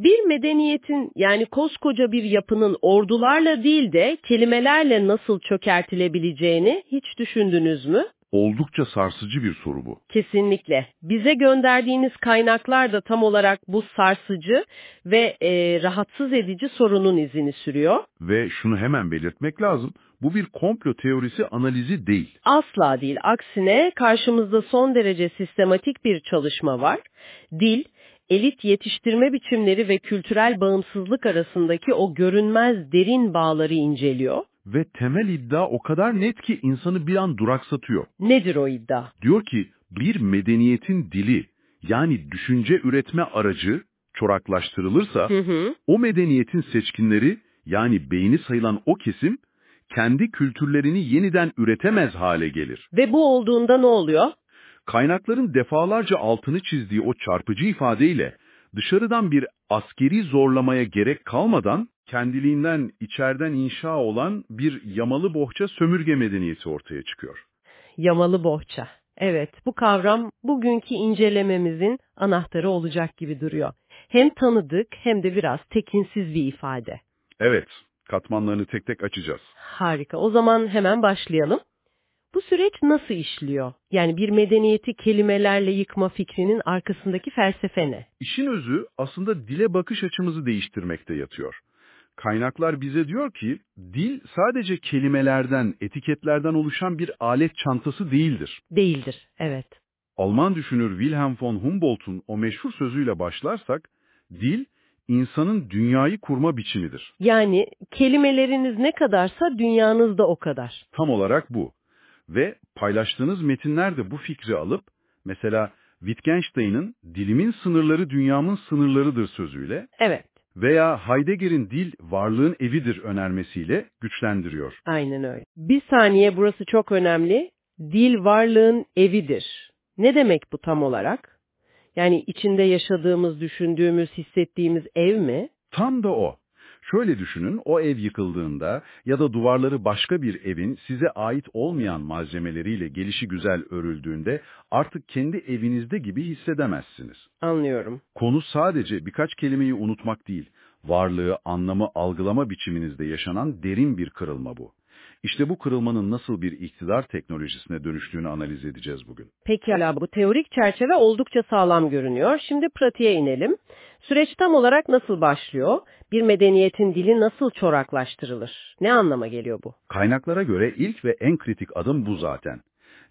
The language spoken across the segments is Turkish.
Bir medeniyetin yani koskoca bir yapının ordularla değil de kelimelerle nasıl çökertilebileceğini hiç düşündünüz mü? Oldukça sarsıcı bir soru bu. Kesinlikle. Bize gönderdiğiniz kaynaklar da tam olarak bu sarsıcı ve e, rahatsız edici sorunun izini sürüyor. Ve şunu hemen belirtmek lazım. Bu bir komplo teorisi analizi değil. Asla değil. Aksine karşımızda son derece sistematik bir çalışma var. Dil, elit yetiştirme biçimleri ve kültürel bağımsızlık arasındaki o görünmez derin bağları inceliyor. Ve temel iddia o kadar net ki insanı bir an duraksatıyor. Nedir o iddia? Diyor ki bir medeniyetin dili yani düşünce üretme aracı çoraklaştırılırsa Hı hı. o medeniyetin seçkinleri yani beyni sayılan o kesim kendi kültürlerini yeniden üretemez hale gelir. Ve bu olduğunda ne oluyor? Kaynakların defalarca altını çizdiği o çarpıcı ifadeyle dışarıdan bir askeri zorlamaya gerek kalmadan kendiliğinden içeriden inşa olan bir yamalı bohça sömürge medeniyeti ortaya çıkıyor. Yamalı bohça. Evet, bu kavram bugünkü incelememizin anahtarı olacak gibi duruyor. Hem tanıdık hem de biraz tekinsiz bir ifade. Evet, katmanlarını tek tek açacağız. Harika. O zaman hemen başlayalım. Bu süreç nasıl işliyor? Yani bir medeniyeti kelimelerle yıkma fikrinin arkasındaki felsefe ne? İşin özü aslında dile bakış açımızı değiştirmekte yatıyor. Kaynaklar bize diyor ki, dil sadece kelimelerden, etiketlerden oluşan bir alet çantası değildir. Değildir, evet. Alman düşünür Wilhelm von Humboldt'un o meşhur sözüyle başlarsak, dil, insanın dünyayı kurma biçimidir. Yani kelimeleriniz ne kadarsa dünyanız da o kadar. Tam olarak bu. Ve paylaştığınız metinler de bu fikri alıp, mesela Wittgenstein'ın dilimin sınırları dünyamın sınırlarıdır sözüyle Evet, veya Heidegger'in dil varlığın evidir önermesiyle güçlendiriyor. aynen öyle. Bir saniye burası çok önemli. Dil varlığın evidir. Ne demek bu tam olarak? Yani içinde yaşadığımız, düşündüğümüz, hissettiğimiz ev mi? Tam da o. Şöyle düşünün, o ev yıkıldığında ya da duvarları başka bir evin size ait olmayan malzemeleriyle gelişi güzel örüldüğünde artık kendi evinizde gibi hissedemezsiniz. Anlıyorum. Konu sadece birkaç kelimeyi unutmak değil, varlığı, anlamı algılama biçiminizde yaşanan derin bir kırılma bu. İşte bu kırılmanın nasıl bir iktidar teknolojisine dönüştüğünü analiz edeceğiz bugün. Pekala bu teorik çerçeve oldukça sağlam görünüyor. Şimdi pratiğe inelim. Süreç tam olarak nasıl başlıyor? Bir medeniyetin dili nasıl çoraklaştırılır? Ne anlama geliyor bu? Kaynaklara göre ilk ve en kritik adım bu zaten.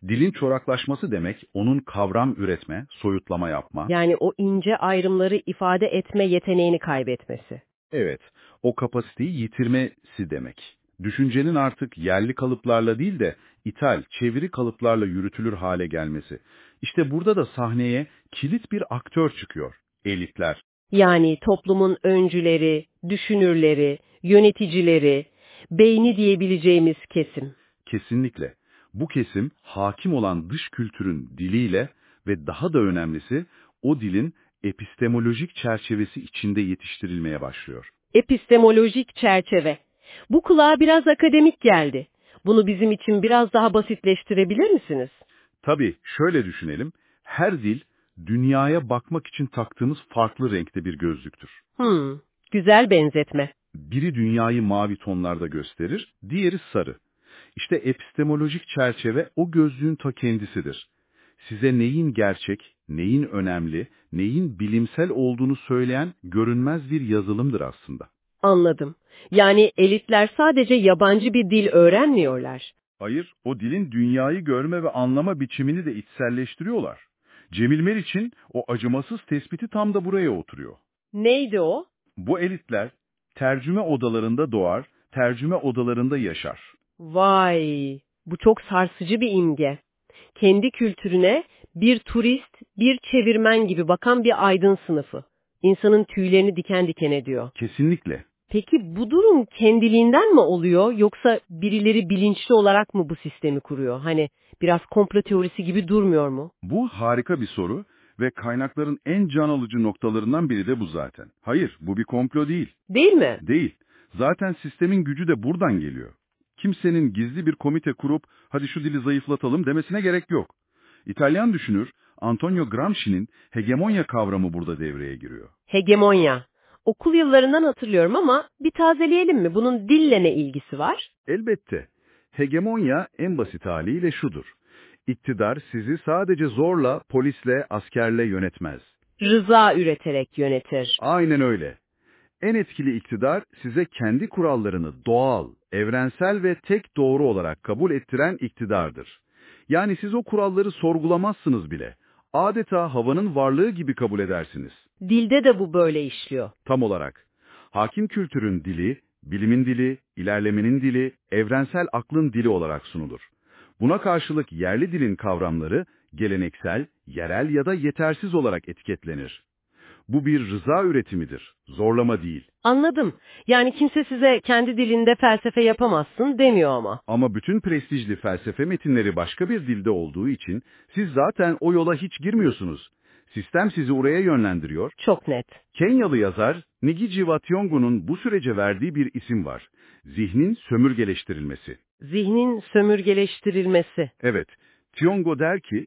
Dilin çoraklaşması demek onun kavram üretme, soyutlama yapma. Yani o ince ayrımları ifade etme yeteneğini kaybetmesi. Evet, o kapasiteyi yitirmesi demek. Düşüncenin artık yerli kalıplarla değil de ithal, çeviri kalıplarla yürütülür hale gelmesi. İşte burada da sahneye kilit bir aktör çıkıyor. Elitler. Yani toplumun öncüleri, düşünürleri, yöneticileri, beyni diyebileceğimiz kesim. Kesinlikle. Bu kesim hakim olan dış kültürün diliyle ve daha da önemlisi o dilin epistemolojik çerçevesi içinde yetiştirilmeye başlıyor. Epistemolojik çerçeve. Bu kulağa biraz akademik geldi. Bunu bizim için biraz daha basitleştirebilir misiniz? Tabii şöyle düşünelim, her dil dünyaya bakmak için taktığımız farklı renkte bir gözlüktür. Hmm, güzel benzetme. Biri dünyayı mavi tonlarda gösterir, diğeri sarı. İşte epistemolojik çerçeve o gözlüğün ta kendisidir. Size neyin gerçek, neyin önemli, neyin bilimsel olduğunu söyleyen görünmez bir yazılımdır aslında. Anladım. Yani elitler sadece yabancı bir dil öğrenmiyorlar. Hayır, o dilin dünyayı görme ve anlama biçimini de içselleştiriyorlar. Cemil Meriç'in o acımasız tespiti tam da buraya oturuyor. Neydi o? Bu elitler tercüme odalarında doğar, tercüme odalarında yaşar. Vay, bu çok sarsıcı bir imge. Kendi kültürüne bir turist, bir çevirmen gibi bakan bir aydın sınıfı. İnsanın tüylerini diken diken ediyor. Kesinlikle. Peki bu durum kendiliğinden mi oluyor yoksa birileri bilinçli olarak mı bu sistemi kuruyor? Hani biraz komplo teorisi gibi durmuyor mu? Bu harika bir soru ve kaynakların en can alıcı noktalarından biri de bu zaten. Hayır, bu bir komplo değil. Değil mi? Değil. Zaten sistemin gücü de buradan geliyor. Kimsenin gizli bir komite kurup hadi şu dili zayıflatalım demesine gerek yok. İtalyan düşünür Antonio Gramsci'nin hegemonya kavramı burada devreye giriyor. Hegemonya. Okul yıllarından hatırlıyorum ama bir tazeleyelim mi? Bunun dille ne ilgisi var? Elbette. Hegemonya en basit haliyle şudur. İktidar sizi sadece zorla, polisle, askerle yönetmez. Rıza üreterek yönetir. Aynen öyle. En etkili iktidar size kendi kurallarını doğal, evrensel ve tek doğru olarak kabul ettiren iktidardır. Yani siz o kuralları sorgulamazsınız bile. Adeta havanın varlığı gibi kabul edersiniz. Dilde de bu böyle işliyor. Tam olarak. Hakim kültürün dili, bilimin dili, ilerlemenin dili, evrensel aklın dili olarak sunulur. Buna karşılık yerli dilin kavramları geleneksel, yerel ya da yetersiz olarak etiketlenir. Bu bir rıza üretimidir, zorlama değil. Anladım. Yani kimse size kendi dilinde felsefe yapamazsın demiyor ama. Ama bütün prestijli felsefe metinleri başka bir dilde olduğu için siz zaten o yola hiç girmiyorsunuz. Sistem sizi oraya yönlendiriyor. Çok net. Kenyalı yazar Nigi Wationgo'nun bu sürece verdiği bir isim var. Zihnin sömürgeleştirilmesi. Zihnin sömürgeleştirilmesi. Evet, Tiongo der ki,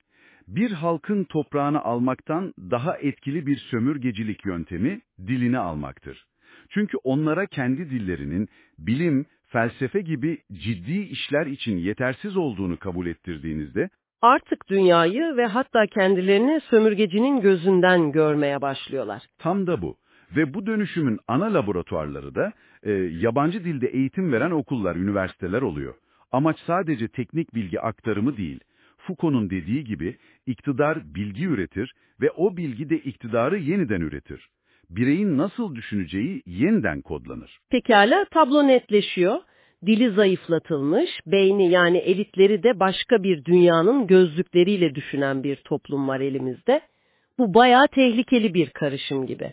bir halkın toprağını almaktan daha etkili bir sömürgecilik yöntemi dilini almaktır. Çünkü onlara kendi dillerinin bilim, felsefe gibi ciddi işler için yetersiz olduğunu kabul ettirdiğinizde, Artık dünyayı ve hatta kendilerini sömürgecinin gözünden görmeye başlıyorlar. tam da bu. Ve bu dönüşümün ana laboratuvarları da e, yabancı dilde eğitim veren okullar, üniversiteler oluyor. Amaç sadece teknik bilgi aktarımı değil. Foucault'un dediği gibi iktidar bilgi üretir ve o bilgi de iktidarı yeniden üretir. Bireyin nasıl düşüneceği yeniden kodlanır. Pekala tablo netleşiyor. Dili zayıflatılmış, beyni yani elitleri de başka bir dünyanın gözlükleriyle düşünen bir toplum var elimizde. Bu bayağı tehlikeli bir karışım gibi.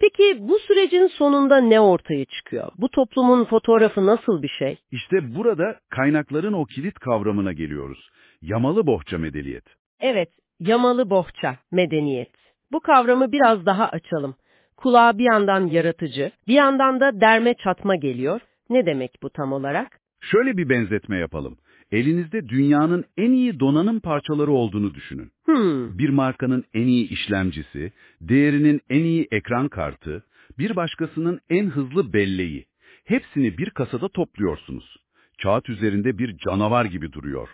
Peki bu sürecin sonunda ne ortaya çıkıyor? Bu toplumun fotoğrafı nasıl bir şey? İşte burada kaynakların o kilit kavramına geliyoruz. Yamalı bohça medeniyet. Evet, yamalı bohça, medeniyet. Bu kavramı biraz daha açalım. Kulağa bir yandan yaratıcı, bir yandan da derme çatma geliyor. Ne demek bu tam olarak? Şöyle bir benzetme yapalım. Elinizde dünyanın en iyi donanım parçaları olduğunu düşünün. Hmm, Bir markanın en iyi işlemcisi, değerinin en iyi ekran kartı, bir başkasının en hızlı belleği. Hepsini bir kasada topluyorsunuz. Kağıt üzerinde bir canavar gibi duruyor.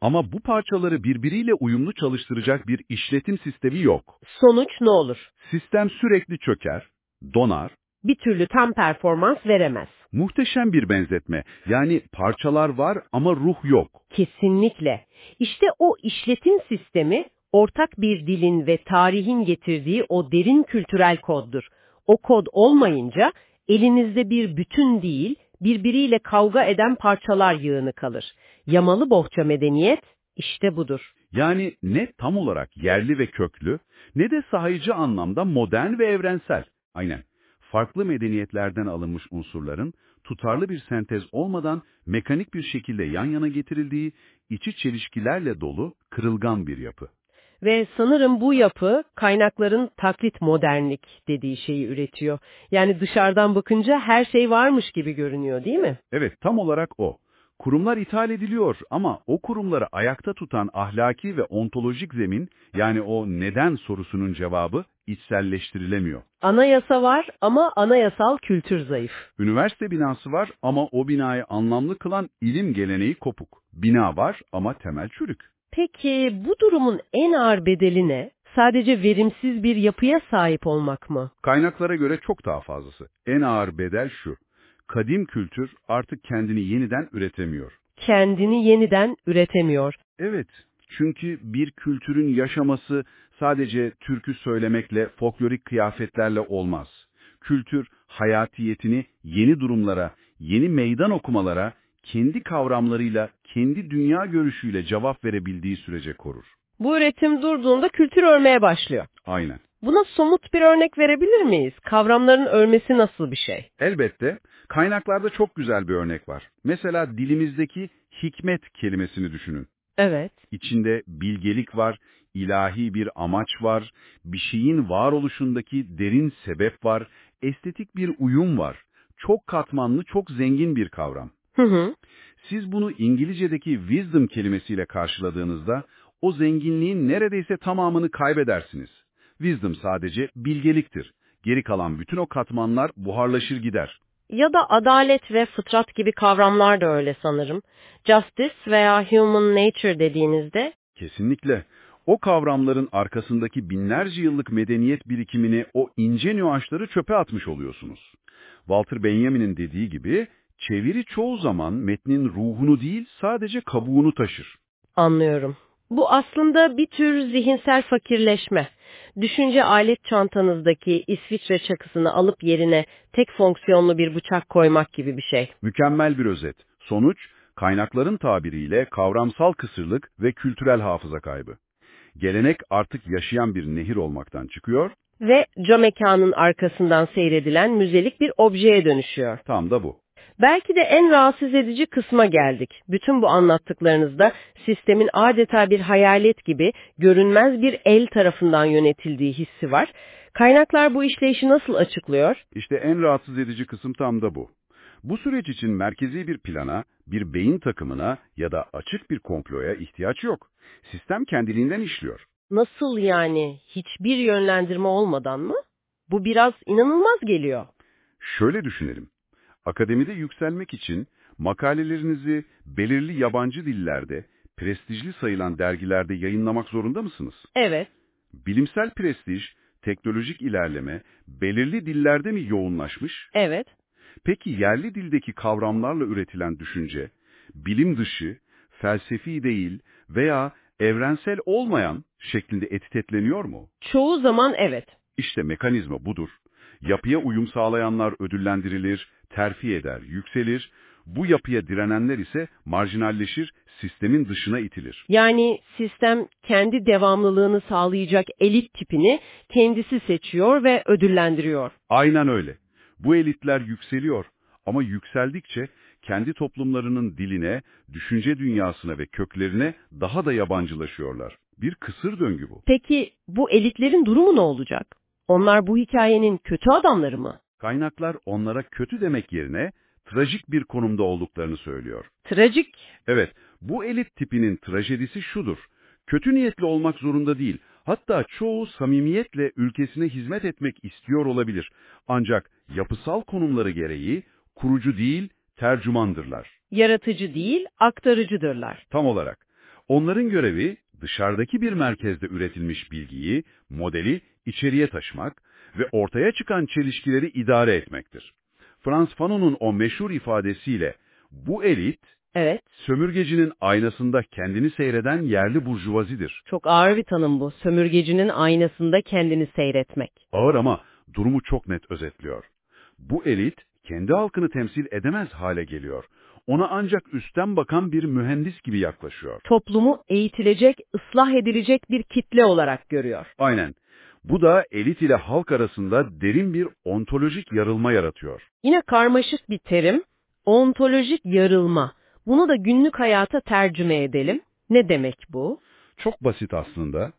Ama bu parçaları birbiriyle uyumlu çalıştıracak bir işletim sistemi yok. sonuç ne olur? Sistem sürekli çöker, donar. Bir türlü tam performans veremez. Muhteşem bir benzetme. Yani parçalar var ama ruh yok. Kesinlikle. İşte o işletim sistemi ortak bir dilin ve tarihin getirdiği o derin kültürel koddur. O kod olmayınca elinizde bir bütün değil, birbiriyle kavga eden parçalar yığını kalır. Yamalı bohça medeniyet işte budur. Yani ne tam olarak yerli ve köklü, ne de sahici anlamda modern ve evrensel. Aynen. Farklı medeniyetlerden alınmış unsurların tutarlı bir sentez olmadan mekanik bir şekilde yan yana getirildiği, içi çelişkilerle dolu, kırılgan bir yapı. Ve sanırım bu yapı kaynakların taklit modernlik dediği şeyi üretiyor. Yani dışarıdan bakınca her şey varmış gibi görünüyor değil mi? Evet, tam olarak o. Kurumlar ithal ediliyor ama o kurumları ayakta tutan ahlaki ve ontolojik zemin, yani o neden sorusunun cevabı içselleştirilemiyor. Anayasa var ama anayasal kültür zayıf. Üniversite binası var ama o binayı anlamlı kılan ilim geleneği kopuk. Bina var ama temel çürük. Peki bu durumun en ağır bedeli ne? Sadece verimsiz bir yapıya sahip olmak mı? Kaynaklara göre çok daha fazlası. En ağır bedel şu. Kadim kültür artık kendini yeniden üretemiyor. Kendini yeniden üretemiyor. Evet, çünkü bir kültürün yaşaması sadece türkü söylemekle, folklorik kıyafetlerle olmaz. Kültür, hayatiyetini yeni durumlara, yeni meydan okumalara, kendi kavramlarıyla, kendi dünya görüşüyle cevap verebildiği sürece korur. Bu üretim durduğunda kültür ölmeye başlıyor. Aynen. Buna somut bir örnek verebilir miyiz? Kavramların ölmesi nasıl bir şey? Elbette, kaynaklarda çok güzel bir örnek var. Mesela dilimizdeki hikmet kelimesini düşünün. Evet. İçinde bilgelik var, ilahi bir amaç var, bir şeyin varoluşundaki derin sebep var, estetik bir uyum var. Çok katmanlı, çok zengin bir kavram. Hı hı. Siz bunu İngilizce'deki wisdom kelimesiyle karşıladığınızda o zenginliğin neredeyse tamamını kaybedersiniz. Wisdom sadece bilgeliktir. Geri kalan bütün o katmanlar buharlaşır gider. Ya da adalet ve fıtrat gibi kavramlar da öyle sanırım. Justice veya human nature dediğinizde Kesinlikle. O kavramların arkasındaki binlerce yıllık medeniyet birikimini, o ince nüansları çöpe atmış oluyorsunuz. Walter Benjamin'in dediği gibi, çeviri çoğu zaman metnin ruhunu değil, sadece kabuğunu taşır. anlıyorum. Bu aslında bir tür zihinsel fakirleşme. Düşünce alet çantanızdaki İsviçre çakısını alıp yerine tek fonksiyonlu bir bıçak koymak gibi bir şey. Mükemmel bir özet. Sonuç, kaynakların tabiriyle kavramsal kısırlık ve kültürel hafıza kaybı. Gelenek artık yaşayan bir nehir olmaktan çıkıyor, Ve cam mekanın arkasından seyredilen müzelik bir objeye dönüşüyor. tam da bu. Belki de en rahatsız edici kısma geldik. Bütün bu anlattıklarınızda sistemin adeta bir hayalet gibi görünmez bir el tarafından yönetildiği hissi var. Kaynaklar bu işleyişi nasıl açıklıyor? İşte en rahatsız edici kısım tam da bu. Bu süreç için merkezi bir plana, bir beyin takımına ya da açık bir komploya ihtiyaç yok. Sistem kendiliğinden işliyor. Nasıl yani? Hiçbir yönlendirme olmadan mı? Bu biraz inanılmaz geliyor. Şöyle düşünelim. Akademide yükselmek için makalelerinizi belirli yabancı dillerde, prestijli sayılan dergilerde yayınlamak zorunda mısınız? Evet, Bilimsel prestij, teknolojik ilerleme belirli dillerde mi yoğunlaşmış? evet. Peki yerli dildeki kavramlarla üretilen düşünce, bilim dışı, felsefi değil veya evrensel olmayan şeklinde etiketleniyor mu? Çoğu zaman evet. İşte mekanizma budur. Yapıya uyum sağlayanlar ödüllendirilir, terfi eder, yükselir. Bu yapıya direnenler ise marjinalleşir, sistemin dışına itilir. Yani sistem kendi devamlılığını sağlayacak elit tipini kendisi seçiyor ve ödüllendiriyor. Aynen öyle. Bu elitler yükseliyor ama yükseldikçe kendi toplumlarının diline, düşünce dünyasına ve köklerine daha da yabancılaşıyorlar. Bir kısır döngü bu. Peki bu elitlerin durumu ne olacak? Onlar bu hikayenin kötü adamları mı? Kaynaklar onlara kötü demek yerine trajik bir konumda olduklarını söylüyor. Trajik. Evet, bu elit tipinin trajedisi şudur. Kötü niyetli olmak zorunda değil. Hatta çoğu samimiyetle ülkesine hizmet etmek istiyor olabilir. Ancak yapısal konumları gereği kurucu değil, tercümandırlar. Yaratıcı değil, aktarıcıdırlar. Tam olarak. Onların görevi dışarıdaki bir merkezde üretilmiş bilgiyi, modeli içeriye taşımak ve ortaya çıkan çelişkileri idare etmektir. Frans Fanon'un o meşhur ifadesiyle bu elit, Evet, sömürgecinin aynasında kendini seyreden yerli burjuvazidir. çok ağır bir tanım bu. Sömürgecinin aynasında kendini seyretmek. Ağır ama durumu çok net özetliyor. Bu elit kendi halkını temsil edemez hale geliyor. Ona ancak üstten bakan bir mühendis gibi yaklaşıyor. Toplumu eğitilecek, ıslah edilecek bir kitle olarak görüyor. Aynen. Bu da elit ile halk arasında derin bir ontolojik yarılma yaratıyor. Yine karmaşık bir terim, ontolojik yarılma. Bunu da günlük hayata tercüme edelim. Ne demek bu? Çok basit aslında.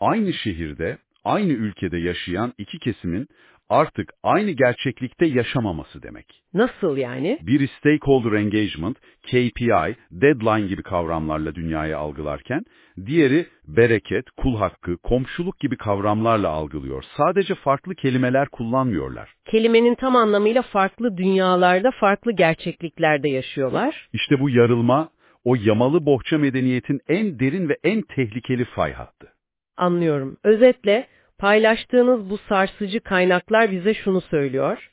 Aynı şehirde, aynı ülkede yaşayan iki kesimin artık aynı gerçeklikte yaşamaması demek. Nasıl yani? Biri stakeholder engagement, KPI, deadline gibi kavramlarla dünyayı algılarken, diğeri bereket, kul hakkı, komşuluk gibi kavramlarla algılıyor. Sadece farklı kelimeler kullanmıyorlar. Kelimenin tam anlamıyla farklı dünyalarda, farklı gerçekliklerde yaşıyorlar. İşte bu yarılma, o yamalı bohça medeniyetin en derin ve en tehlikeli fay hattı. Anlıyorum. Özetle paylaştığınız bu sarsıcı kaynaklar bize şunu söylüyor.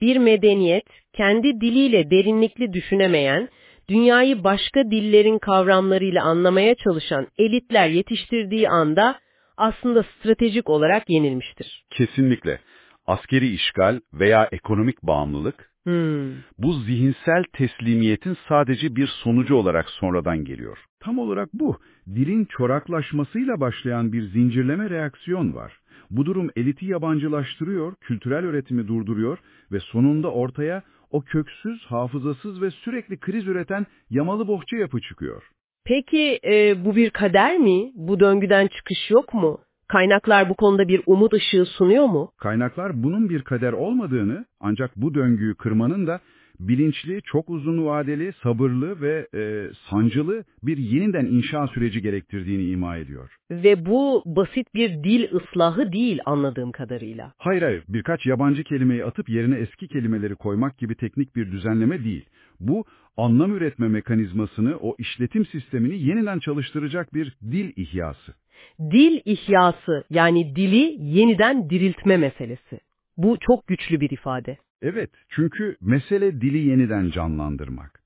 Bir medeniyet kendi diliyle derinlikli düşünemeyen, dünyayı başka dillerin kavramlarıyla anlamaya çalışan elitler yetiştirdiği anda aslında stratejik olarak yenilmiştir. Kesinlikle. Askeri işgal veya ekonomik bağımlılık, Hmm. bu zihinsel teslimiyetin sadece bir sonucu olarak sonradan geliyor. Tam olarak bu. Dilin çoraklaşmasıyla başlayan bir zincirleme reaksiyon var. Bu durum eliti yabancılaştırıyor, kültürel üretimi durduruyor ve sonunda ortaya o köksüz, hafızasız ve sürekli kriz üreten yamalı bohça yapı çıkıyor. Peki e, bu bir kader mi? Bu döngüden çıkış yok mu? Kaynaklar bu konuda bir umut ışığı sunuyor mu? Kaynaklar bunun bir kader olmadığını ancak bu döngüyü kırmanın da bilinçli, çok uzun vadeli, sabırlı ve e, sancılı bir yeniden inşa süreci gerektirdiğini ima ediyor. Ve bu basit bir dil ıslahı değil anladığım kadarıyla. Hayır hayır, birkaç yabancı kelimeyi atıp yerine eski kelimeleri koymak gibi teknik bir düzenleme değil. Bu, anlam üretme mekanizmasını, o işletim sistemini yeniden çalıştıracak bir dil ihyası. Dil ihyası yani dili yeniden diriltme meselesi. Bu çok güçlü bir ifade. Evet, çünkü mesele dili yeniden canlandırmak.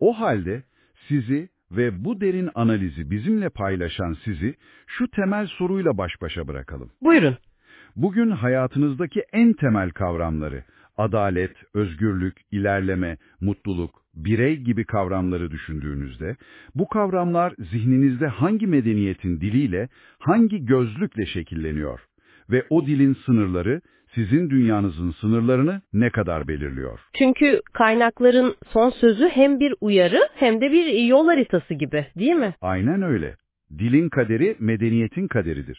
O halde sizi ve bu derin analizi bizimle paylaşan sizi şu temel soruyla baş başa bırakalım. Buyurun. Bugün hayatınızdaki en temel kavramları, adalet, özgürlük, ilerleme, mutluluk, birey gibi kavramları düşündüğünüzde, bu kavramlar zihninizde hangi medeniyetin diliyle, hangi gözlükle şekilleniyor? Ve o dilin sınırları, sizin dünyanızın sınırlarını ne kadar belirliyor? Çünkü kaynakların son sözü hem bir uyarı hem de bir yol haritası gibi değil mi? Aynen öyle. Dilin kaderi medeniyetin kaderidir.